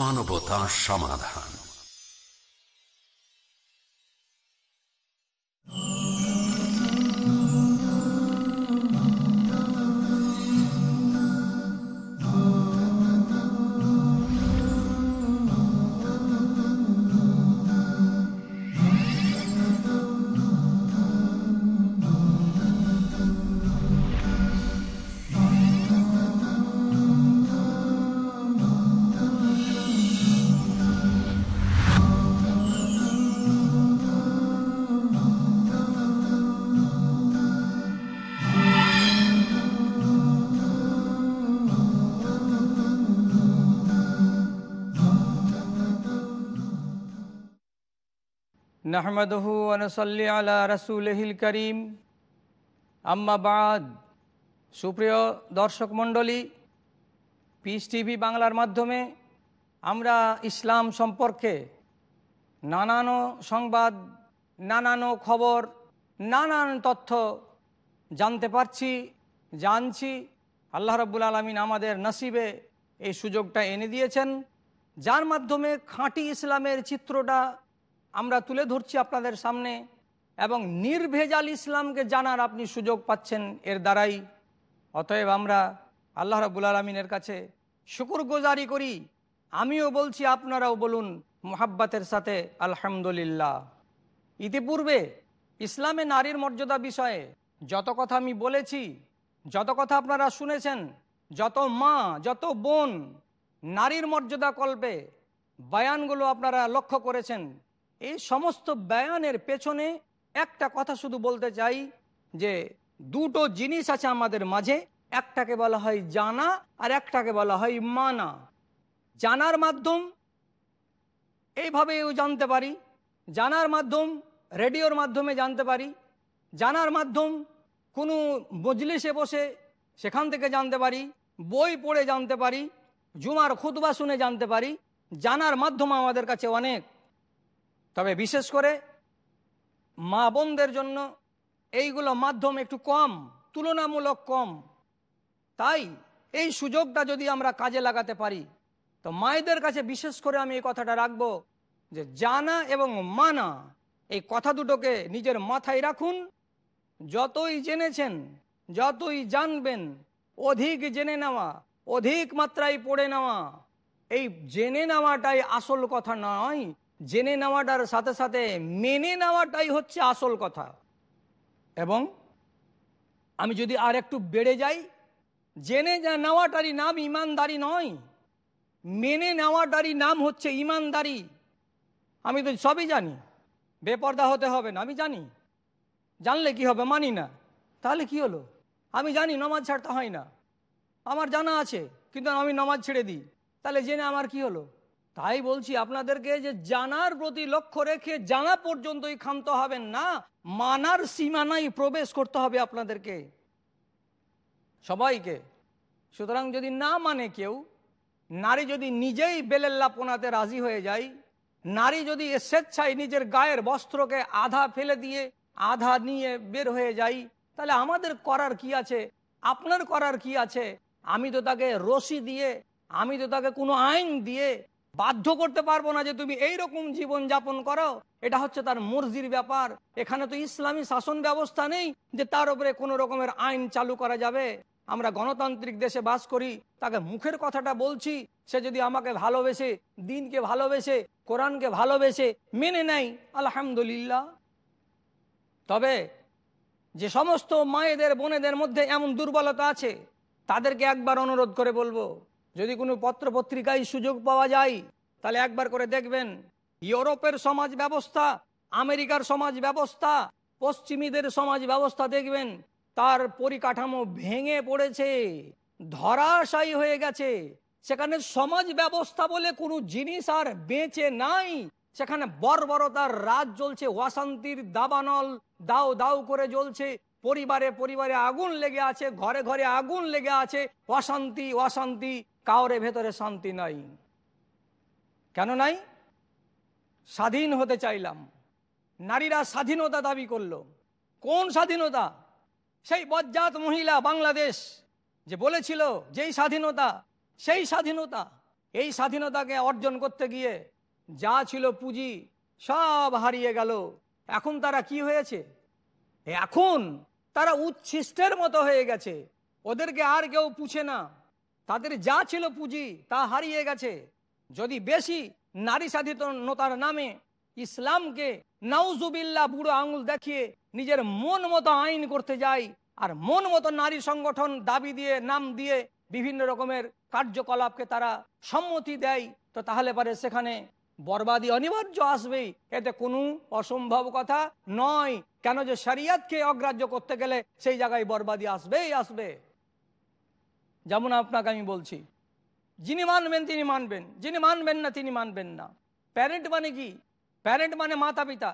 মানবতা সমাধান। নাহমাদহু আনসল্লি আলা রসুলহিল করিম। আম্মাবাদ সুপ্রিয় দর্শক মণ্ডলী পিস টিভি বাংলার মাধ্যমে আমরা ইসলাম সম্পর্কে নানানো সংবাদ, নানানো খবর, নানান তথ্য জানতে পারছি, জানছি। আল্লাহ রব্বুল আলমিন আমাদের নসিবে এই সুযোগটা এনে দিয়েছেন, যার মাধ্যমে খাঁটি ইসলামের চিত্রটা আমরা তুলে ধরছি আপনাদের সামনে এবং নির্ভেজাল ইসলামকে জানার আপনি সুযোগ পাচ্ছেন এর দ্বারাই। অতএব আমরা আল্লাহ রাবুল আলমিনের কাছে শুকুর গোজারি করি। আমিও বলছি আপনারাও বলুন মোহাব্বাতের সাথে আলহামদুলিল্লাহ। ইতিপূর্বে ইসলামে নারীর মর্যাদা বিষয়ে যত কথা আমি বলেছি, যত কথা আপনারা শুনেছেন, যত মা, যত বোন নারীর মর্যাদা কল্পে বয়ানগুলো আপনারা লক্ষ্য করেছেন। এই সমস্ত বয়ানের পেছনে একটা কথা শুধু বলতে চাই যে দুটো জিনিস আছে আমাদের মাঝে। একটাকে বলা হয় জানা আর একটাকে বলা হয় মানা। জানার মাধ্যম এইভাবেও জানতে পারি। জানার মাধ্যম রেডিওর মাধ্যমে জানতে পারি। জানার মাধ্যম কোনো মজলিসে বসে সেখান থেকে জানতে পারি। বই পড়ে জানতে পারি। জুমার খুতবা শুনে জানতে পারি। জানার মাধ্যম আমাদের কাছে অনেক। তবে বিশেষ করে মা বোনদের জন্য এইগুলো মাধ্যম একটু কম, তুলনামূলক কম। তাই এই সুযোগটা যদি আমরা কাজে লাগাতে পারি, তো মায়েদের কাছে বিশেষ করে আমি এই কথাটা রাখব যে জানা এবং মানা, এই কথা দুটোকে নিজের মাথায় রাখুন। যতই জেনেছেন, যতই জানবেন, অধিক জেনে নেওয়া, অধিক মাত্রায় পড়ে নেওয়া, এই জেনে নেওয়াটাই আসল কথা নয়। জেনে নেওয়াটার সাথে সাথে মেনে নেওয়াটাই হচ্ছে আসল কথা। এবং আমি যদি আর একটু বেড়ে যাই, জেনে নেওয়াটারই নাম ইমানদারি নয়, মেনে নেওয়াটারই নাম হচ্ছে ইমানদারি। আমি তো সবই জানি, বেপর্দা হতে হবে না, আমি জানি। জানলে কি হবে, মানি না। তাহলে কি হলো? আমি জানি নমাজ ছাড়তে হয় না। আমার জানা আছে, কিন্তু আমি নমাজ ছেড়ে দিই। তাহলে জেনে আমার কি হলো? তাই বলছি আপনাদেরকে যে জানার প্রতি লক্ষ্য রেখে জানা পর্যন্তই ক্ষান্ত হবেন না, মানার সীমানায় প্রবেশ করতে হবে আপনাদেরকে। সবাইকে, সুতরাং যদি না মানে কেউ, নারী যদি নিজেই বেলেল্লাপনাতে রাজি হয়ে যায়, নারী যদি স্বেচ্ছায় নিজের গায়ের বস্ত্রকে আধা ফেলে দিয়ে, আধা নিয়ে বের হয়ে যায়, তাহলে আমাদের করার কি আছে? আপনার করার কি আছে? আমি তো তাকে রশি দিয়ে, আমি তো তাকে কোনো আইন দিয়ে বাধ্য করতে পারব না যে তুমি এই রকম জীবন যাপন করো। এটা হচ্ছে তার মর্জির ব্যাপার। এখানে তো ইসলামী শাসন ব্যবস্থা নেই যে তার উপরে কোনো রকমের আইন চালু করা যাবে। আমরা গণতান্ত্রিক দেশে বাস করি, তাকে মুখের কথাটা বলছি, সে যদি আমাকে ভালোবেসে, দিনকে ভালোবেসে, কোরআনকে ভালোবেসে মেনে নেয়, আলহামদুলিল্লাহ। তবে যে সমস্ত মায়েদের, বোনেদের মধ্যে এমন দুর্বলতা আছে, তাদেরকে একবার অনুরোধ করে বলব যদি কোনো পত্র পত্রিকায় সুযোগ পাওয়া যায়, তাহলে একবার করে দেখবেন। ইউরোপের সমাজ ব্যবস্থা, আমেরিকার সমাজ ব্যবস্থা, পশ্চিমীদের সমাজ ব্যবস্থা দেখবেন, তার পরিকাঠামো ভেঙে পড়েছে, ধরাশায়ী হয়ে গেছে। সেখানে সমাজ ব্যবস্থা বলে কোনো জিনিস আর বেঁচে নাই। সেখানে বর্বরতার রাজ জ্বলছে, অশান্তির দাবানল দাও দাও করে জ্বলছে। পরিবারে পরিবারে আগুন লেগে আছে, ঘরে ঘরে আগুন লেগে আছে। অশান্তি অশান্তি কাউরে ভেতরে শান্তি নাই। কেন নাই? স্বাধীন হতে চাইলাম। নারীরা স্বাধীনতা দাবি করল। কোন স্বাধীনতা? সেই বজ্জাত মহিলা বাংলাদেশ যে বলেছিল, যেই স্বাধীনতা, সেই স্বাধীনতা। এই স্বাধীনতাকে অর্জন করতে গিয়ে যা ছিল পুঁজি সব হারিয়ে গেল। এখন তারা কি হয়েছে? এখন তারা উচ্ছিষ্টের মতো হয়ে গেছে। ওদেরকে আর কেউ পুছে না। তাদের যা ছিল পুঁজি তা হারিয়ে গেছে। যদি বেশি নারী স্বাধীনতার নামে ইসলামকে নাউজুবিল্লা বুড়ো আঙুল দেখিয়ে নিজের মন মতো আইন করতে যায় আর মন মতো নারী সংগঠন দাবি দিয়ে, নাম দিয়ে বিভিন্ন রকমের কার্যকলাপকে তারা সম্মতি দেয়, তো তাহলে পারে সেখানে বরবাদি অনিবার্য আসবেই। এতে কোনো অসম্ভব কথা নয়। কেন যে শরিয়াতকে অগ্রাহ্য করতে গেলে সেই জায়গায় বরবাদি আসবেই, আসবে। যেমন আপনাকে আমি বলছি। যিনি মানবেন, তিনি মানবেন। যিনি মানবেন না, তিনি মানবেন না। প্যারেন্ট মানে কি? প্যারেন্ট মানে মাতা পিতা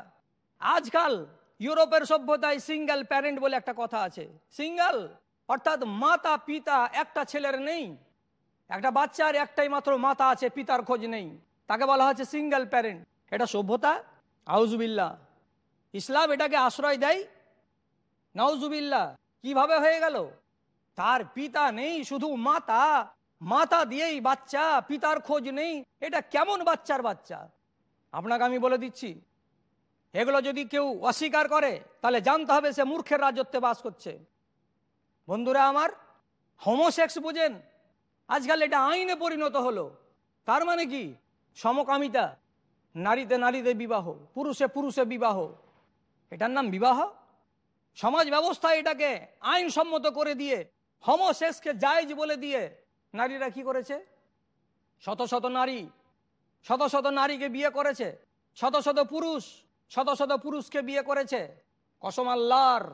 আজকাল ইউরোপের সভ্যতায় সিঙ্গেল প্যারেন্ট বলে একটা কথা আছে। সিঙ্গেল অর্থাৎ মাতা পিতা একটা ছেলের নেই। একটা বাচ্চার একটাই মাত্র মাতা আছে, পিতার খোঁজ নেই। তাকে বলা হচ্ছে সিঙ্গেল প্যারেন্ট এটা সভ্যতা? আউজুবিল্লা ইসলাম এটাকে আশ্রয় দেয়? নাউজুবিল্লা কীভাবে হয়ে গেল? তার পিতা নেই, শুধু মাতা। মাতা দিয়েই বাচ্চা, পিতার খোঁজ নেই। এটা কেমন বাচ্চার বাচ্চা? আপনাকে আমি বলে দিচ্ছি, এগুলো যদি কেউ অস্বীকার করে, তাহলে জানতে হবে সে মূর্খের রাজত্বে বাস করছে। বন্ধুরা আমার হোমোসেক্স বুঝেন, আজকাল এটা আইনে পরিণত হলো। তার মানে কি? সমকামিতা, নারীতে নারীতে বিবাহ, পুরুষে পুরুষে বিবাহ। এটার নাম বিবাহ? সমাজ ব্যবস্থা এটাকে আইনসম্মত করে দিয়ে হোমোসেক্সকে জায়জ বলে দিয়ে নারীরা কি করেছে? শত শত নারী, শত শত নারীকে বিয়ে করেছে, শত শত পুরুষ, শত শত পুরুষকে বিয়ে করেছে। কসম আল্লাহর,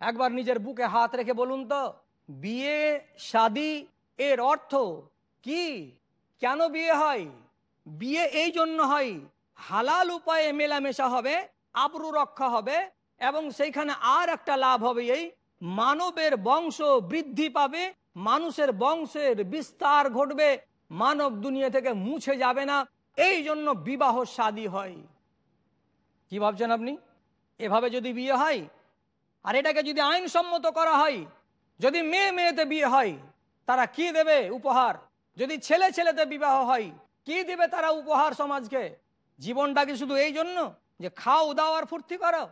একবার নিজের বুকে হাত রেখে বলুন তো, বিয়ে, শাদি, এর অর্থ কি? কেন বিয়ে হয়? বিয়ে এই জন্য হয়, হালাল উপায়ে মেলামেশা হবে, আবরু রক্ষা হবে, এবং সেইখানে আর একটা লাভ হবে এই মানবের বংশ বৃদ্ধি পাবে, মানুষের বংশের বিস্তার ঘটবে, মানব দুনিয়া থেকে মুছে যাবে না, এই জন্য বিবাহ শাদী হয়। কি ভাবছেন আপনি? এভাবে যদি বিয়ে হয়, আর এটাকে যদি আইনসম্মত করা হয়, যদি মেয়ে মেয়েতে বিয়ে হয়, তারা কি দেবে উপহার? যদি ছেলে ছেলেতে বিবাহ হয়, কি দেবে তারা উপহার সমাজকে? জীবনটা কি শুধু এই জন্য? যে খাও, দাও আর ফুর্তি করো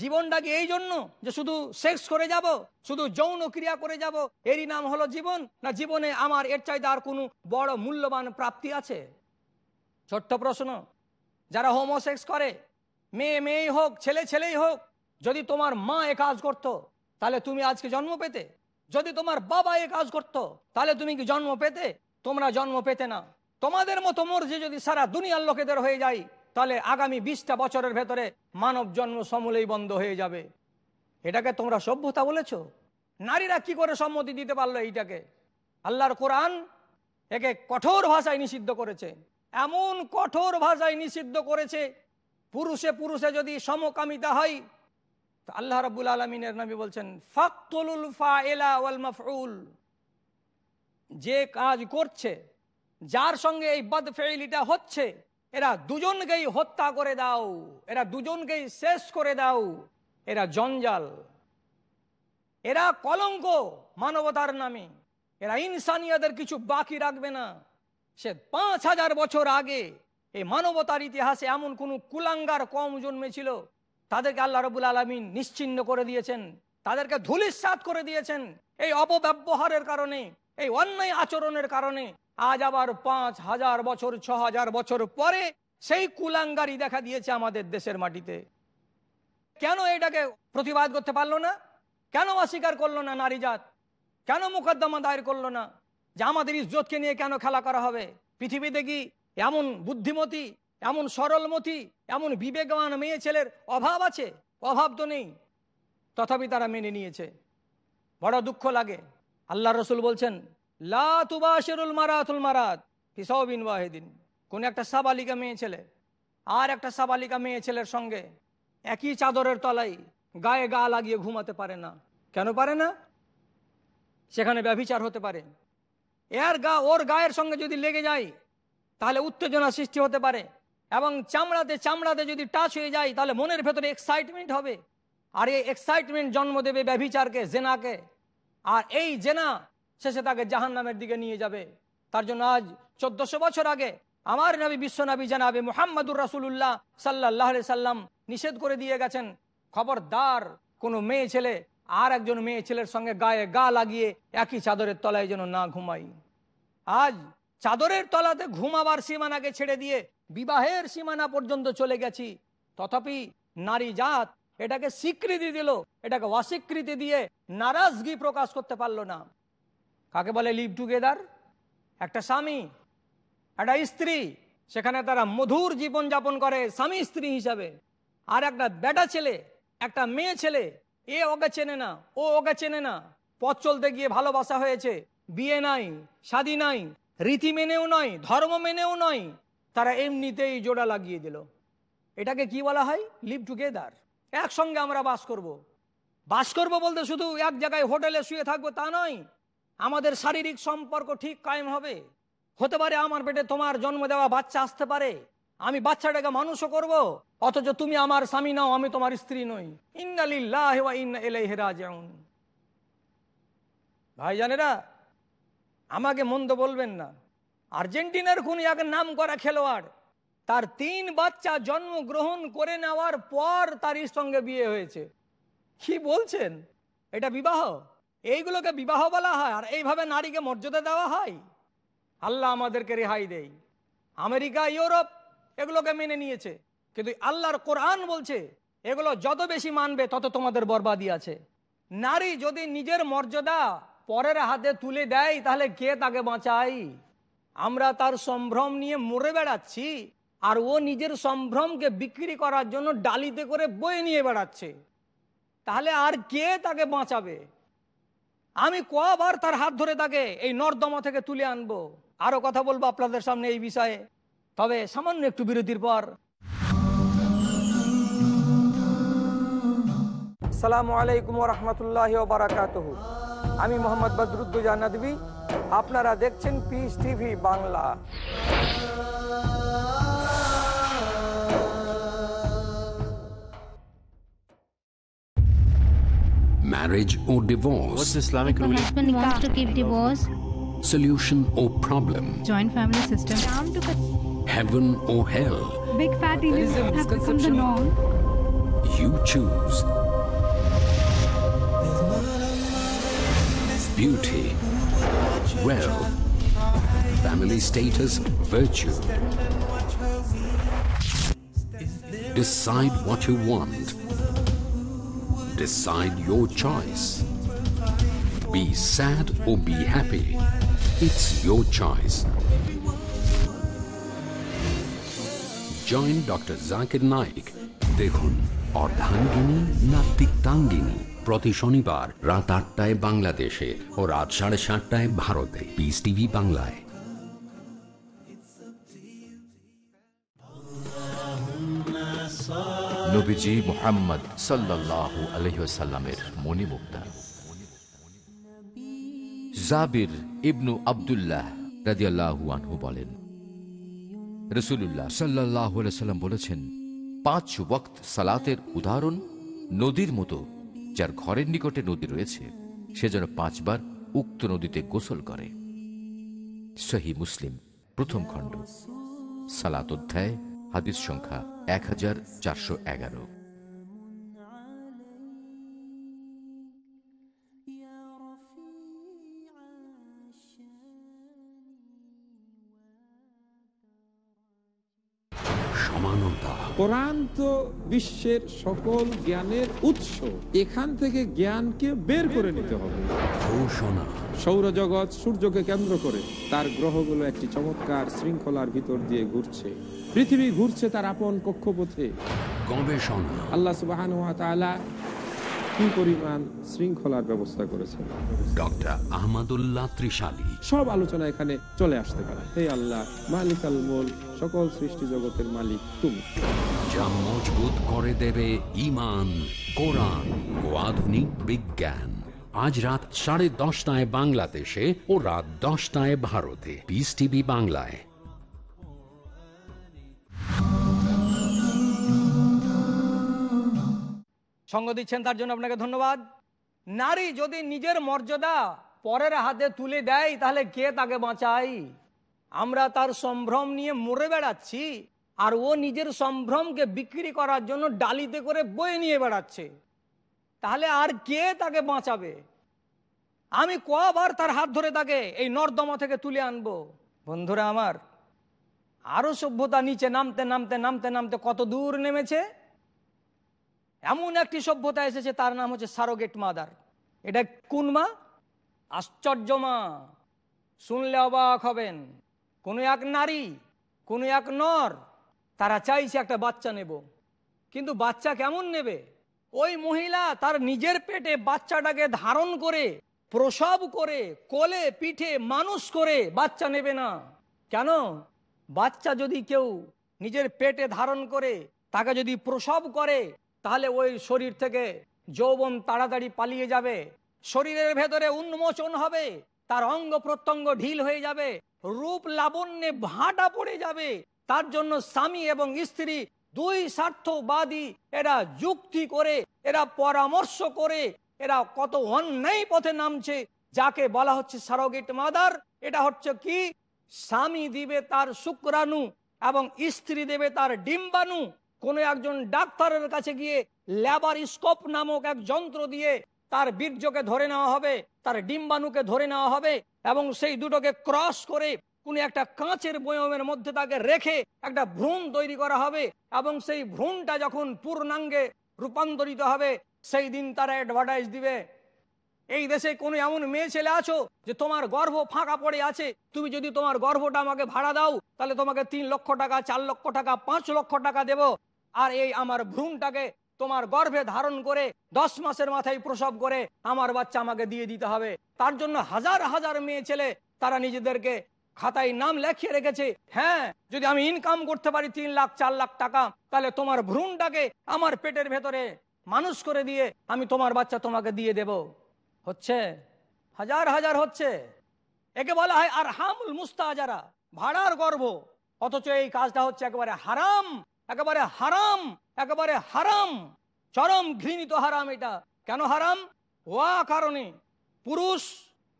জীবনটা কি এই জন্য যে শুধু সেক্স করে যাব, শুধু যৌন ক্রিয়া করে যাব, এরই নাম হলো জীবন, না জীবনে আমার এর চাইতে আর কোনো বড় মূল্যবান প্রাপ্তি আছে? ছোট্ট প্রশ্ন, যারা হোমোসেক্স করে, মেয়ে মেয়েই হোক, ছেলে ছেলেই হোক, যদি তোমার মা এ কাজ করতো, তাহলে তুমি আজকে জন্ম পেতে? যদি তোমার বাবা এ কাজ করতো, তাহলে তুমি কি জন্ম পেতে? তোমরা জন্ম পেতে না। তোমাদের মতো মর্জি যদি সারা দুনিয়ার লোকেদের হয়ে যায় তাহলে আগামী বিশটা বছরের ভেতরে মানব জন্ম সমূলেই বন্ধ হয়ে যাবে। এটাকে তোমরা সভ্যতা বলেছ? নারীরা কি করে সম্মতি দিতে পারল এইটাকে? আল্লাহর কোরআন একে কঠোর ভাষায় নিষিদ্ধ করেছে। এমন কঠোর ভাষায় নিষিদ্ধ করেছে, পুরুষে পুরুষে যদি সমকামিতা হয় আল্লাহ রাবুল আলমিনের নবী বলছেন যে কাজ করছে, যার সঙ্গে এই বদ ফেইলিটা হচ্ছে এরা দুজনকেই হত্যা করে দাও, এরা দুজনকেই শেষ করে দাও, এরা জঞ্জাল। এরা কলঙ্ক মানবতার নামে, এরা ইনসানিয়াদের কিছু বাকি রাখবে না। সে পাঁচ হাজার বছর আগে এই মানবতার ইতিহাসে এমন কোন কুলাঙ্গার কম জন্মেছিল। তাদেরকে আল্লাহ রবুল আলমিন নিশ্চিন্ন করে দিয়েছেন, তাদেরকে ধুলিস্বাদ করে দিয়েছেন। এই অপব্যবহারের কারণে, এই অন্যায় আচরণের কারণে আজ আবার পাঁচ হাজার বছর, ছ হাজার বছর পরে সেই কুলাঙ্গারি দেখা দিয়েছে আমাদের দেশের মাটিতে। কেন এটাকে প্রতিবাদ করতে পারল না? কেন অস্বীকার করল না নারী জাত? কেন মোকদ্দমা দায়ের করল না? যে আমাদের ইজ্জতকে নিয়ে কেন খেলা করা হবে? পৃথিবীতে কি এমন বুদ্ধিমতী, এমন সরলমতি, এমন বিবেকবান মেয়ে ছেলের অভাব আছে? অভাব তো নেই। তথাপি তারা মেনে নিয়েছে। বড় দুঃখ লাগে। আল্লাহ রসুল বলছেন কোন একটা সাবালিকা মেয়ে ছেলে, আর একটা সাবালিকা মেয়ে ছেলের সঙ্গে একই চাদরের তলায় গায়ে গা লাগিয়ে ঘুমাতে পারে না। কেন পারে না? সেখানে ব্যভিচার হতে পারে। এর গা, ওর গায়ের সঙ্গে যদি লেগে যায়, তাহলে উত্তেজনা সৃষ্টি হতে পারে এবং চামড়াতে চামড়াতে যদি টাচ হয়ে যায়, তাহলে মনের ভেতরে এক্সাইটমেন্ট হবে। আর এই এক্সাইটমেন্ট জন্ম দেবে ব্যভিচারকে, জেনাকে। আর এই জেনা শেষে তাকে জাহান নামের দিকে নিয়ে যাবে। তার জন্য আজ চোদ্দশো বছর আগে আমার নবী বিশ্ব নবী জানাবে মোহাম্মদুর রাসুল্লাহ সাল্লাহ সাল্লাম নিষেধ করে দিয়ে গেছেন, খবরদার কোনো মেয়ে ছেলে আর একজন মেয়ে ছেলের সঙ্গে গায়ে গা লাগিয়ে একই চাদরের তলায় যেন না ঘুমাই আজ চাদরের তলাতে ঘুমাবার সীমানাকে ছেড়ে দিয়ে বিবাহের সীমানা পর্যন্ত চলে গেছি। তথাপি নারী জাত এটাকে স্বীকৃতি দিল, এটাকে অস্বীকৃতি দিয়ে নারাজগি প্রকাশ করতে পারল না। কাকে বলে লিভ টুগেদার? একটা স্বামী, একটা স্ত্রী, সেখানে তারা মধুর জীবন যাপন করে স্বামী স্ত্রী হিসাবে। আর একটা বেটা ছেলে, একটা মেয়ে ছেলে, এ ওকে চেনে না, ও ওকে চেনে না। পথ চলতে গিয়ে ভালোবাসা হয়েছে, বিয়ে নাই, শাদি নাই, রীতি মেনেও নয়, ধর্ম মেনেও নয়, তারা এমনিতেই জোড়া লাগিয়ে দিল। এটাকে কি বলা হয়? Live together. একসঙ্গে আমরা বাস করব। বাস করব বলতে শুধু এক জায়গায় হোটেলে শুয়ে থাকব তা নয় আমাদের শারীরিক সম্পর্ক ঠিক কায়েম হবে। হতে পারে আমার পেটে তোমার জন্ম দেওয়া বাচ্চা আসতে পারে। আমি বাচ্চাটাকে মানুষও করব, অথচ তুমি আমার স্বামী নাও, আমি তোমার স্ত্রী নই। ইন্নালিল্লাহ ওয়া ইন্না ইলাইহি রাজিউন। ভাইজানেরা, আমাকে মন্দ বলবেন না। আর্জেন্টিনার কোন এক নাম করা খেলোয়াড়, তার তিন বাচ্চা জন্মগ্রহণ করে নেওয়ার পর তার সঙ্গে বিয়ে হয়েছে। কি বলছেন? এটা বিবাহ? এইগুলোকে বিবাহ বলা হয়, আর এইভাবে নারীকে মর্যাদা দেওয়া হয়। আল্লাহ আমাদেরকে রেহাই দেয়। আমেরিকা, ইউরোপ এগুলোকে মেনে নিয়েছে। কিন্তু আল্লাহর কোরআন বলছে, এগুলো যত বেশি মানবে, তত তোমাদের বরবাদি আছে। নারী যদি নিজের মর্যাদা পরের হাতে তুলে দেয়, তাহলে কে তাকে বাঁচাই আমরা তার সম্ভ্রম নিয়ে মরে বেড়াচ্ছি, আর ও নিজের সম্ভ্রমকে বিক্রি করার জন্য ডালিতে করে বয়ে নিয়ে বেড়াচ্ছে। তাহলে আর কে তাকে বাঁচাবে? আমি কবার তার হাত ধরে তাকে এই নর্দমা থেকে তুলে আনব। আরও কথা বলব আপনাদের সামনে এই বিষয়ে। তবে সামান্য একটু বিরতির পর। সালামু আলাইকুম রহমতুল্লাহ বারাকাত আমি মোহাম্মদ বদরুদ্দুজা নদী আপনারা দেখছেন Peace TV Bangla. Marriage or divorce, What's Islamic The ruling? husband wants to give divorce. solution or problem, joint family system. Down to the heaven or hell, Big fat Indians have become the norm. you choose. Beauty, wealth, family status, virtue. Decide what you want. Decide your choice. Be sad or be happy. It's your choice. Join Dr. Zakir Naik. দেখুন অর্ধাঙ্গিনী না তিক্তাঙ্গিনী প্রতি শনিবার রাত আটটায় বাংলাদেশে ও রাত সাড়ে সাতটায় ভারতে পিস টিভি বাংলায় নবীজি মোহাম্মদ সাল্লাহ আলহ্লামের মণিমুক্তা। জাবির ইবনু আবদুল্লাহ রাজিয়াল্লাহু আনহু বলেন রসুল্লাহ সাল্লাহ সাল্লাম বলেছেন, পাঁচ ওয়াক্ত সালাতের উদাহরণ নদীর মতো, যার ঘরের নিকটে নদী রয়েছে, সে যেন পাঁচবার উক্ত নদীতে গোসল করে। সহি মুসলিম প্রথম খণ্ড, সালাত অধ্যায় হাদিস সংখ্যা এক হাজার চারশো এগারো। সমানতা। কোরআন তো বিশ্বের সকল জ্ঞানের উৎস। এখান থেকে জ্ঞানকে বের করে নিতে হবে। ঘোষণা। সৌরজগৎ সূর্যকে কেন্দ্র করে তার গ্রহগুলো একটি চমৎকার শৃঙ্খলার ভিতর দিয়ে ঘুরছে। পৃথিবী ঘুরছে তার আপন কক্ষপথে। গবেষণা। আল্লাহ সুবাহ কি পরিমাণ শৃঙ্খলার ব্যবস্থা করেছেন। ডক্টর আহমদুল্লাহ ত্রিশালী। সব আলোচনা এখানে চলে আসতে পারে। হে আল্লাহ মালিক আল মোল সকল সৃষ্টি জগতের মালিক তুমি। যা মজবুত করে দেবে ইমান কোরআন ও আধুনিক বিজ্ঞান। আজ রাত সাড়ে দশটায় বাংলাদেশে ও রাত দশটায় ভারতে। পিস টিভি বাংলায়। সঙ্গ দিচ্ছেন, তার জন্য আপনাকে ধন্যবাদ। নারী যদি নিজের মর্যাদা পরের হাতে তুলে দেয়, তাহলে কে তাকে বাঁচায়? আমরা তার সম্ভ্রম নিয়ে মরে বেড়াচ্ছি, আর ও নিজের সম্ভ্রমকে বিক্রি করার জন্য ডালিতে করে বয়ে নিয়ে বেড়াচ্ছে। তাহলে আর কে তাকে বাঁচাবে? আমি কবার তার হাত ধরে তাকে এই নর্দমা থেকে তুলে আনব। বন্ধুরা আমার, আরও সভ্যতা নিচে নামতে নামতে নামতে নামতে কত দূর নেমেছে? এমন একটি সভ্যতা এসেছে, তার নাম হচ্ছে সারোগেট মাদার। এটা কোন মা? আশ্চর্য মা। শুনলে অবাক হবেন। কোনো এক নারী, কোনো এক নর, তারা চাইছে একটা বাচ্চা নেব। কিন্তু বাচ্চা কেমন নেবে? ওই মহিলা তার নিজের পেটে বাচ্চাটাকে ধারণ করে, প্রসব করে, কোলে, পিঠে মানুষ করে বাচ্চা নেবে না। কেন? বাচ্চা যদি কেউ নিজের পেটে ধারণ করে, তাকে যদি প্রসব করে তাহলে ওই শরীর থেকে যৌবন তাড়াতাড়ি পালিয়ে যাবে। শরীরের ভেতরে উন্মোচন হবে, তার অঙ্গ প্রত্যঙ্গ ঢিল হয়ে যাবে, রূপ লাবণ্যে ভাটা পড়ে যাবে। তার জন্য স্বামী এবং স্ত্রী দুই স্বার্থবাদী, এরা যুক্তি করে, এরা পরামর্শ করে, এরা কত অন্যায় পথে নামছে, যাকে বলা হচ্ছে সারোগেট মাদার। এটা হচ্ছে কি? স্বামী দিবে তার শুক্রাণু এবং স্ত্রী দেবে তার ডিম্বাণু। কোনো একজন ডাক্তারের কাছে গিয়ে ল্যাবার স্কোপ নামক এক যন্ত্র দিয়ে তার বীর্যকে ধরে নেওয়া হবে, তার ডিম্বাণুকে ধরে নেওয়া হবে এবং সেই দুটোকে ক্রস করে কোনো একটা কাঁচের বয়মের মধ্যে তাকে রেখে একটা ভ্রূণ তৈরি করা হবে এবং সেই ভ্রূণটা যখন পূর্ণাঙ্গে রূপান্তরিত হবে, সেই দিন তারা অ্যাডভার্টাইজ দিবে, এই দেশে কোনো এমন মেয়ে ছেলে আছো যে তোমার গর্ভ ফাঁকা পড়ে আছে, তুমি যদি তোমার গর্ভটা আমাকে ভাড়া দাও, তাহলে তোমাকে তিন লক্ষ টাকা, চার লক্ষ টাকা, পাঁচ লক্ষ টাকা দেব আর এই আমার ভ্রূণটাকে তোমার গর্ভে ধারণ করে দশ মাসের মাথায় প্রসব করে আমার বাচ্চা আমাকে দিয়ে দিতে হবে। তার জন্য হাজার হাজার মেয়ে ছেলে তারা নিজেদেরকে খাতায় নাম লেখিয়ে রেখেছে। হ্যাঁ যদি আমি ইনকাম করতে পারি তিন লাখ, চার লাখ টাকা, তাহলে তোমার ভ্রূণটাকে আমার পেটের ভেতরে মানুষ করে দিয়ে আমি তোমার বাচ্চা তোমাকে দিয়ে দেব। হচ্ছে? হাজার হাজার হচ্ছে। একে বলা হয় আর হামুল মুস্তাজারা ভাড়ার গর্ব। অথচ এই কাজটা হচ্ছে একেবারে হারাম। একেবারে হারাম একেবারে হারাম। চরম ঘৃণিত হারাম এটা। কেন হারাম? ওয়া কারণে পুরুষ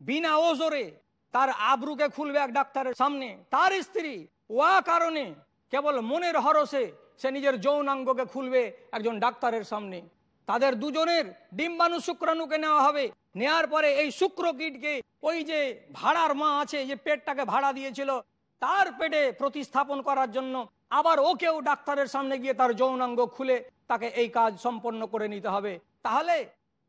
বিনা ওজরে তার আবরুকে খুলবে এক ডাক্তারের সামনে। তার স্ত্রী ওয়া কারণে কেবল মনের হরসে সে নিজের যৌনাঙ্গকে খুলবে একজন ডাক্তারের সামনে। তাদের দুজনের ডিম্বাণু শুক্রাণুকে নেওয়া হবে। নেয়ার পরে এই শুক্র কীটকে ওই যে ভাড়ার মা আছে, যে পেটটাকে ভাড়া দিয়েছিল, তার পেটে প্রতিস্থাপন করার জন্য আবার ওকেও ডাক্তারের সামনে গিয়ে তার যৌনাঙ্গ খুলে তাকে এই কাজ সম্পন্ন করে নিতে হবে। তাহলে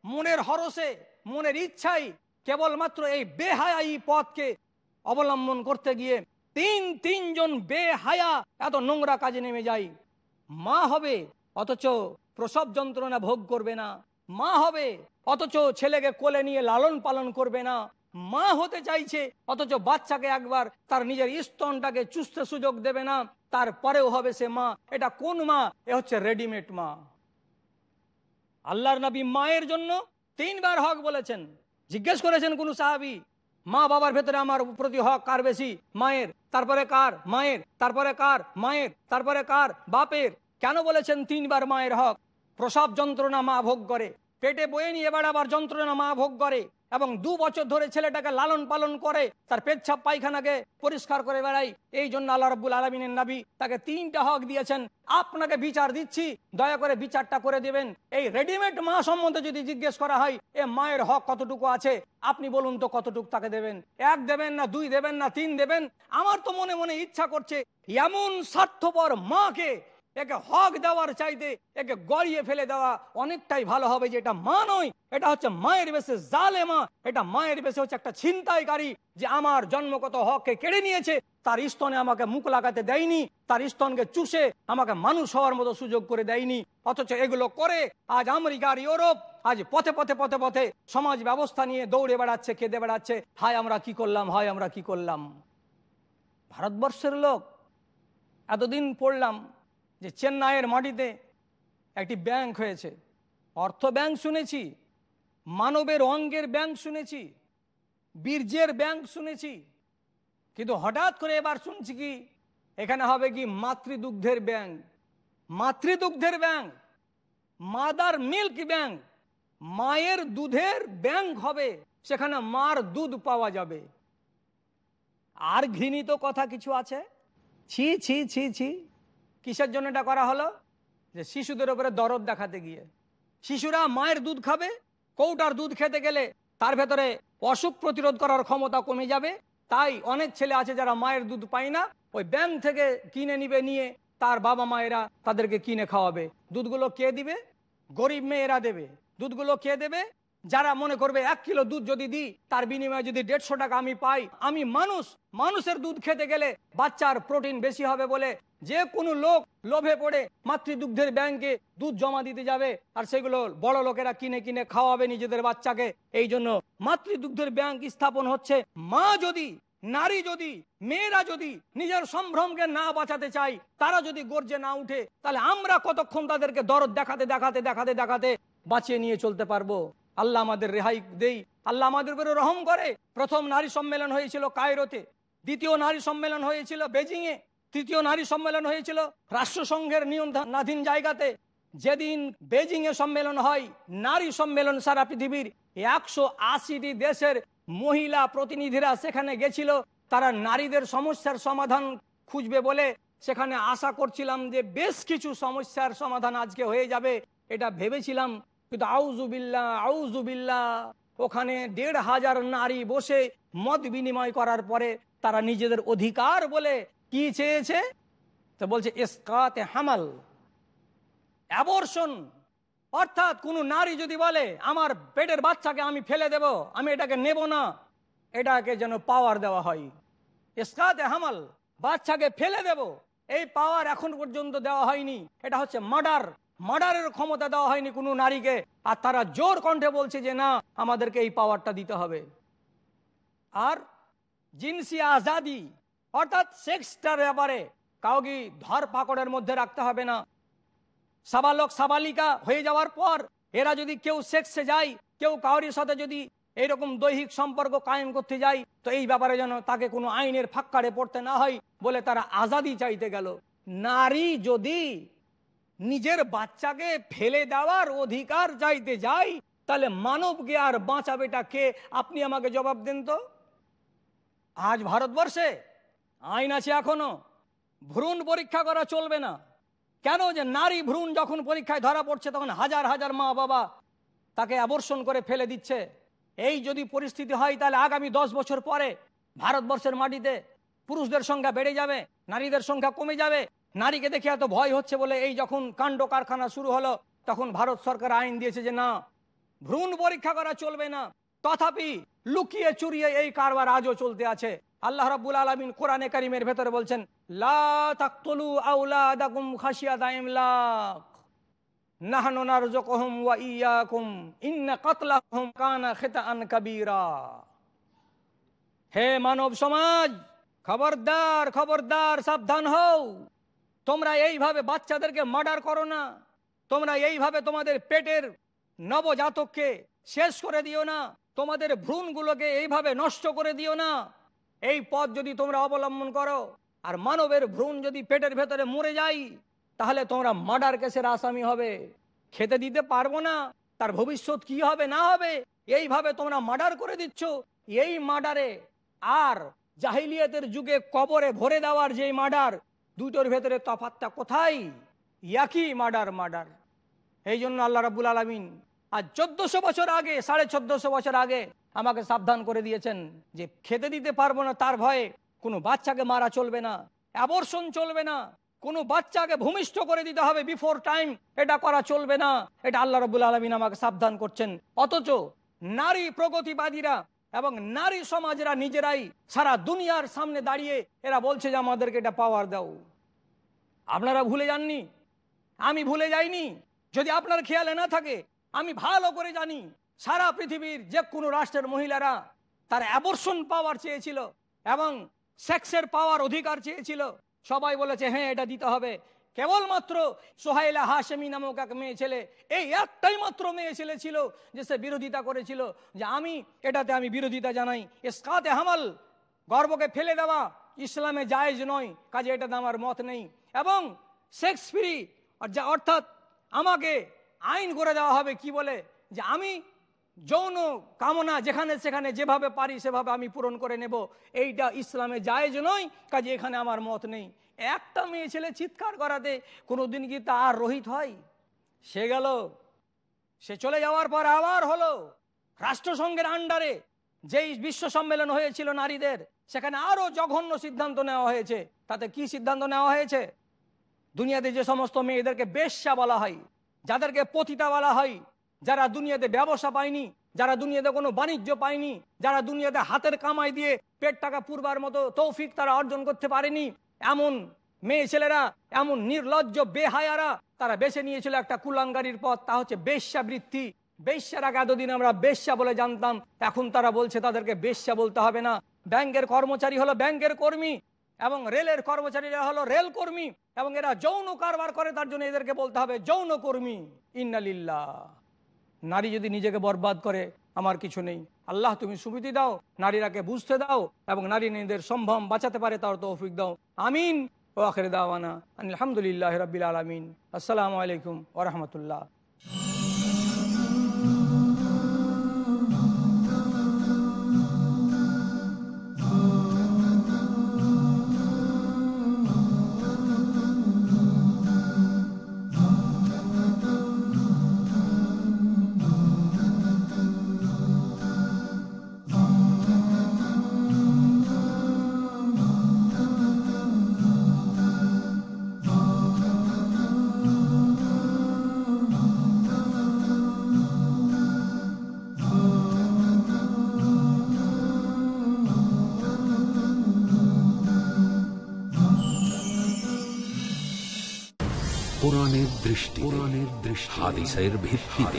মনের হরসে মনের ইচ্ছাই কেবলমাত্র এই বেহায়াই পথকে অবলম্বন করতে গিয়ে তিন তিনজন বেহায়া এত নোংরা কাজে নেমে যায়। মা হবে, অথচ প্রসব যন্ত্রণা ভোগ করবে না। মা হবে, অথচ ছেলেকে কোলে নিয়ে লালন পালন করবে না। মা হতে চাইছে, অথচ বাচ্চাকে একবার তার নিজের স্তনটাকে চুষতে সুযোগ দেবে না। তারপরেও হবে সে মা। এটা কোন মা? এ হচ্ছে রেডিমেড মা। আল্লাহর নবী মায়ের জন্য তিনবার হক বলেছেন। জিজ্ঞেস করেছেন কোন সাহাবি, মা বাবার ভেতরে আমার প্রতি হক কার বেশি? মায়ের। তারপরে কার? মায়ের। তারপরে কার? মায়ের। তারপরে কার? বাপের। কেন বলেছেন তিনবার মায়ের হক? প্রসব যন্ত্রণা মা ভোগ করে। পেটে বয়ে নিয়ে বেড়াবার যন্ত্রণা মা ভোগ করে। এবং দু বছর ধরে ছেলেটাকে লালন পালন করে, তার পেচ্ছাপ পায়খানাকে পরিষ্কার করে বেড়াই এই জন্য আল্লাহ রব্বুল আলমিনের নাবি তাকে তিনটা হক দিয়েছেন। আপনাকে বিচার দিচ্ছি, দয়া করে বিচারটা করে দেবেন। এই রেডিমেড মা সম্বন্ধে যদি জিজ্ঞেস করা হয়, এ মায়ের হক কতটুকু আছে? আপনি বলুন তো কতটুকু তাকে দেবেন? এক দেবেন না, দুই দেবেন না, তিন দেবেন? আমার তো মনে মনে ইচ্ছা করছে, এমন স্বার্থপর মাকে একে হক দেওয়ার চাইতে একে গড়িয়ে ফেলে দেওয়া অনেকটাই ভালো হবে যে এটা মা নয়, এটা হচ্ছে মায়ের বেশে জালে মা এটা মায়ের বেশে হচ্ছে একটা ছিনতাইকারী যে আমার জন্মগত হককে কেড়ে নিয়েছে, তার স্তনে আমাকে মুখ লাগাতে দেয়নি, তার স্তনকে চুষে আমাকে মানুষ হওয়ার মতো সুযোগ করে দেয়নি, অথচ এগুলো করে আজ আমেরিকার ইউরোপ, আজ পথে পথে পথে পথে সমাজ ব্যবস্থা নিয়ে দৌড়ে বেড়াচ্ছে কেঁদে বেড়াচ্ছে, হায় আমরা কি করলাম, হায় আমরা কি করলাম। ভারতবর্ষের লোক এতদিন পড়লাম যে চেন্নাইয়ের মাটিতে একটি ব্যাংক হয়েছে। অর্থ ব্যাংক শুনেছি, মানবের অঙ্গের ব্যাংক শুনেছি, বীর্যের ব্যাংক শুনেছি। কিন্তু হঠাৎ করে এবার শুনছি কি, এখানে হবে কি মাতৃদুগ্ধের ব্যাংক মাতৃদুগ্ধের ব্যাংক, মাদার মিল্ক ব্যাংক, মায়ের দুধের ব্যাংক হবে, সেখানে মার দুধ পাওয়া যাবে। আর ঘৃণিত কথা কিছু আছে? ছি ছি ছি ছি। কিসের জন্য এটা করা হলো? যে শিশুদের উপরে দরদ দেখাতে গিয়ে। শিশুরা মায়ের দুধ খাবে, কৌটার দুধ খেতে গেলে তার ভেতরে অসুখ প্রতিরোধ করার ক্ষমতা কমে যাবে। তাই অনেক ছেলে আছে যারা মায়ের দুধ পায় না, ওই ব্যাংক থেকে কিনে নিবে নিয়ে তার বাবা মায়েরা তাদেরকে কিনে খাওয়াবে। দুধগুলো কে দিবে? গরিব মেয়েরা দেবে। দুধগুলো কে দেবে? যারা মনে করবে এক কিলো দুধ যদি দিই, তার বিনিময়ে যদি দেড়শো টাকা আমি পাই, আমি মানুষ। মানুষের দুধ খেতে গেলে বাচ্চার প্রোটিন বেশি হবে বলে যে কোনো লোক লোভে পড়ে মাতৃদুগ্ধের ব্যাংকে দুধ জমা দিতে যাবে আর সেগুলো বড় লোকেরা কিনে কিনে খাওয়াবে নিজেদের বাচ্চাকে। এই জন্য মাতৃদুগ্ধের ব্যাংক স্থাপন হচ্ছে মা যদি, নারী যদি, মেয়েরা যদি নিজের সম্ভ্রমকে না বাঁচাতে চাই তারা যদি গর্জে না উঠে, তাহলে আমরা কতক্ষণ তাদেরকে দরদ দেখাতে দেখাতে দেখাতে দেখাতে বাঁচিয়ে নিয়ে চলতে পারব? আল্লাহ আমাদের রেহাই দেই। আল্লাহ আমাদের উপরে রহম করে। প্রথম নারী সম্মেলন হয়েছিল কায়রোতে, দ্বিতীয় নারী সম্মেলন হয়েছিল বেজিং এ তৃতীয় নারী সম্মেলন হয়েছিল রাষ্ট্রসংঘের নিয়ন্ত্রণাধীন জায়গাতে। যেদিন বেজিং এ সম্মেলন হয়, নারী সম্মেলন সারা পৃথিবীর একশো আশিটি দেশের মহিলা প্রতিনিধিরা সেখানে গেছিল। তারা নারীদের সমস্যার সমাধান খুঁজবে বলে সেখানে আশা করছিলাম যে বেশ কিছু সমস্যার সমাধান আজকে হয়ে যাবে। এটা ভেবেছিলাম কিন্তু আউজুবিল্লা আউজুবিল্লা ওখানে দেড় হাজার নারী বসে মত বিনিময় করার পরে তারা নিজেদের অধিকার বলে কি চেয়েছে? তো বলছে, ইসকাতে হামাল অ্যাবর্ষণ অর্থাৎ কোনো নারী যদি বলে, আমার পেটের বাচ্চাকে আমি ফেলে দেব, আমি এটাকে নেব না, এটাকে যেন পাওয়ার দেওয়া হয়। ইসকাতে হামাল, বাচ্চাকে ফেলে দেব। এই পাওয়ার এখন পর্যন্ত দেওয়া হয়নি। এটা হচ্ছে মার্ডার। মার্ডারের ক্ষমতা দেওয়া হয়নি কোনো নারীকে। আর তারা জোর কণ্ঠে বলছে যে, না, আমাদেরকে এই পাওয়ারটা দিতে হবে। আর জিনসি আজাদি, অর্থাৎ সেক্সটার ব্যাপারে কাউকে ধর পাকড়ের মধ্যে রাখতে হবে না। সাবালক সাবালিকা হয়ে যাওয়ার পর এরা যদি কেউ সেক্সে যায়, কেউ কাউরির সাথে যদি এইরকম দৈহিক সম্পর্ক কায়েম করতে যায়, তো এই ব্যাপারে যেন তাকে কোনো আইনের ফাক্কারে পড়তে না হয় বলে তারা আজাদি চাইতে গেল। নারী যদি নিজের বাচ্চাকে ফেলে দেওয়ার অধিকার চাইতে যাই, তাহলে মানবকে আর বাঁচাবেটা কে? আপনি আমাকে জবাব দেন তো। আজ ভারতবর্ষে আইন আছে এখনও। ভ্রূণ পরীক্ষা করা চলবে না। কেন যে নারী ভ্রূণ যখন পরীক্ষায় ধরা পড়ছে, তখন হাজার হাজার মা বাবা তাকে আবর্ষণ করে ফেলে দিচ্ছে। এই যদি পরিস্থিতি হয়, তাহলে আগামী দশ বছর পরে ভারতবর্ষের মাটিতে পুরুষদের সংখ্যা বেড়ে যাবে, নারীদের সংখ্যা কমে যাবে। নারীকে দেখে এত ভয় হচ্ছে বলে এই যখন কাণ্ড কারখানা শুরু হলো, তখন ভারত সরকার আইন দিয়েছে যে না, ভ্রূণ পরীক্ষা করা চলবে না। তথাপি লুকিয়ে চুরিয়ে এই কারবার আজও চলতে আছে। আল্লাহ রাব্বুল আলামিন কোরআনে কারিমের ভেতরে বলছেন হে মানব সমাজ, খবরদার খবরদার, সাবধান হও। তোমরা এইভাবে বাচ্চাদেরকে মার্ডার করো না। তোমরা এইভাবে তোমাদের পেটের নবজাতককে শেষ করে দিও না। তোমাদের ভ্রূণগুলোকে এইভাবে নষ্ট করে দিও না। এই পথ যদি তোমরা অবলম্বন করো, আর মানবের ভ্রূণ যদি পেটের ভেতরে মরে যায়, তাহলে তোমরা মার্ডার কেসের আসামি হবে। খেতে দিতে পারব না। তার ভবিষ্যৎ কি হবে, না হবে, এইভাবে তোমরা মার্ডার করে দিচ্ছ। এই মার্ডারে আর জাহিলিয়াতের যুগে কবরে ভরে দেওয়ার যেই মার্ডার দুটোর ভেতরে তফাতটা কোথায়? একই মার্ডার মার্ডার। এই জন্য আল্লাহ রাবুল আলমিন আর চোদ্দশো বছর আগে, সাড়ে চোদ্দশো বছর আগে আমাকে সাবধান করে দিয়েছেন যে খেতে দিতে পারব না তার ভয়ে কোনো বাচ্চাকে মারা চলবে না অ্যাবর্ষণ চলবে না, কোনো বাচ্চাকে ভূমিষ্ঠ করে দিতে হবে বিফোর টাইম এটা করা চলবে না। এটা আল্লাহ রবুল আলমিন আমাকে সাবধান করছেন। অথচ নারী প্রগতিবাদীরা এবং নারী সমাজেরা নিজেরাই সারা দুনিয়ার সামনে দাঁড়িয়ে এরা বলছে যে, আমাদেরকে এটা পাওয়ার দাও। আপনারা ভুলে যাননি? আমি ভুলে যাইনি? যদি আপনার খেয়ালে না থাকে, আমি ভালো করে জানি, সারা পৃথিবীর যে কোনো রাষ্ট্রের মহিলারা তার অ্যাবর্ষণ পাওয়ার চেয়েছিল এবং সেক্সের পাওয়ার অধিকার চেয়েছিল। সবাই বলেছে হ্যাঁ এটা দিতে হবে। কেবলমাত্র সোহাইলা হাশেমি নামক এক মেয়ে ছেলে, এই একটাই মাত্র মেয়ে ছেলে ছিল যে সে বিরোধিতা করেছিল, যে আমি এটাতে আমি বিরোধিতা জানাই। এসকাতে হামাল গর্বকে ফেলে দেওয়া ইসলামে জায়েজ নয়, কাজে এটাতে আমার মত নেই। এবং সেক্স ফ্রি যা অর্থাৎ আমাকে আইন করে দেওয়া হবে কি বলে, যে আমি যৌন কামনা যেখানে সেখানে যেভাবে পারি সেভাবে আমি পূরণ করে নেব। এইটা ইসলামে জায়েজ নয়, কাজে এখানে আমার মত নেই। একটা মেয়ে ছেলে চিৎকার করাতে কোনোদিন কি তা আর রহিত হয়? সে গেল। সে চলে যাওয়ার পর আবার হলো। রাষ্ট্রসংঘের আন্ডারে যেই বিশ্ব সম্মেলন হয়েছিল নারীদের, সেখানে আরও জঘন্য সিদ্ধান্ত নেওয়া হয়েছে। তাতে কি সিদ্ধান্ত নেওয়া হয়েছে? দুনিয়াতে যে সমস্ত মেয়েদেরকে বেশ্যা বলা হয়, যাদেরকে পতিতা বলা হয়, যারা দুনিয়াতে ব্যবসা পায়নি, যারা দুনিয়াতে কোনো বাণিজ্য পায়নি, যারা দুনিয়াতে হাতের কামাই দিয়ে পেট টাকা পূর্বার মতো তৌফিক তারা অর্জন করতে পারেনি এমন মেয়ে ছেলেরা, এমন নির্লজ্জ বেহায়ারা, তারা বেছে নিয়েছিল একটা কুলাঙ্গারির পথ, তা হচ্ছে বেশ্যাবৃত্তি বেশ্যার আগে এতদিন আমরা বেশ্যা বলে জানতাম, এখন তারা বলছে তাদেরকে বেশ্যা বলতে হবে না। ব্যাংকের কর্মচারী হলো ব্যাংকের কর্মী, এবং রেলের কর্মচারীরা হলো রেল কর্মী, এবং এরা যৌন কারবার করে, তার জন্য এদেরকে বলতে হবে যৌন কর্মী। ইন্নালিল্লাহ। নারী যদি নিজেকে বরবাদ করে, আমার কিছু নেই। আল্লাহ তুমি সুবিধি দাও, নারীরাকে বুঝতে দাও এবং নারী নিজেদের সম্ভ্রম বাঁচাতে পারে তার তৌফিক দাও। আমিন। ও আখের দাওয়ানা। আলহামদুলিল্লাহ রবিল আলমিন। আসসালামু আলাইকুম ওরহমতুল্লাহ দৃষ্টি কোরআনের দৃষ্টি। হাদিসের ভিত্তিতে।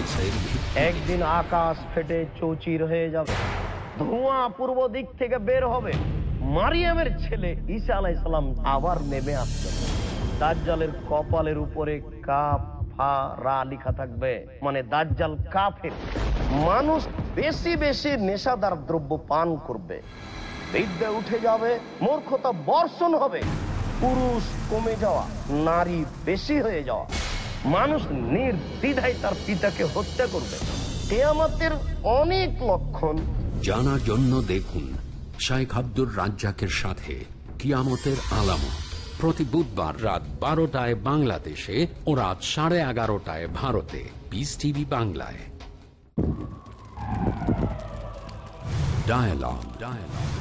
একদিন আকাশ ফেটে চৌচির হয়ে যাবে। ধোঁয়া পূর্ব দিক থেকে বের হবে। মারিয়ামের ছেলে ঈসা আবার নেমে আসবেন দাজ্জালের কপালের উপরে কাপ ফা রা লিখা থাকবে। মানে দাজ্জাল কাফের। মানুষ বেশি বেশি নেশাদার দ্রব্য পান করবে। বিদ্যা উঠে যাবে মূর্খতা বর্ষণ হবে। পুরুষ কমে যাওয়া নারী বেশি হয়ে যাওয়া। মানুষ নির্দ্বিধায় তার পিতাকে হত্যা করবে কেয়ামতের অনেক লক্ষণ জানার জন্য দেখুন শাইখ আব্দুর রাজ্জাকের সাথে কিয়ামতের আলামত প্রতি বুধবার রাত বারোটায় বাংলাদেশে ও রাত সাড়ে এগারোটায় ভারতে পিস টিভি বাংলায় Dialogue. Dialogue.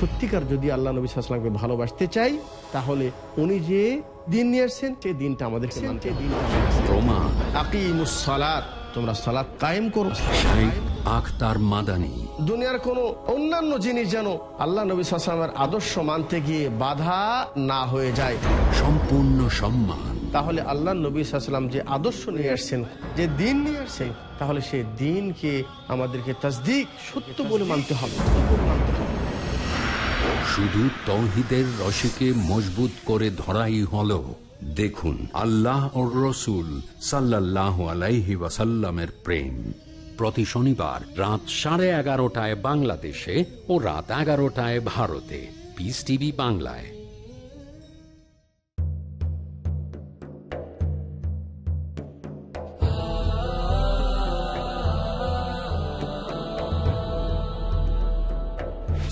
সত্যিকার যদি আল্লাহ নবী সাল্লামকে ভালোবাসতে চাই তাহলে উনি যে দিন নিয়ে আসছেন সেই দিনটা আমাদেরকে মানতে হবে। প্রমাণ আকিমুস সালাত তোমরা সালাত কায়েম করো। আখতার মাদানী। দুনিয়ার কোনো অন্যান্য জিনিস যেন আল্লাহ নবী আদর্শ মানতে গিয়ে বাধা না হয়ে যায়। সম্পূর্ণ সম্মান। তাহলে আল্লাহ নবী সাল্লাম যে আদর্শ নিয়ে আসছেন যে দিন নিয়ে আসছেন তাহলে সেই দিনকে আমাদেরকে তাসদিক সত্য বলে মানতে হবে। শুধু তৌহিদের রসিকে মজবুত করে ধরাই হল। দেখুন, আল্লাহ ও রসুল সাল্লাহ আলাইহি ওয়াসাল্লামের প্রেম। প্রতি শনিবার রাত সাড়ে এগারোটায় বাংলাদেশে ও রাত এগারোটায় ভারতে। পিস টিভি বাংলায়।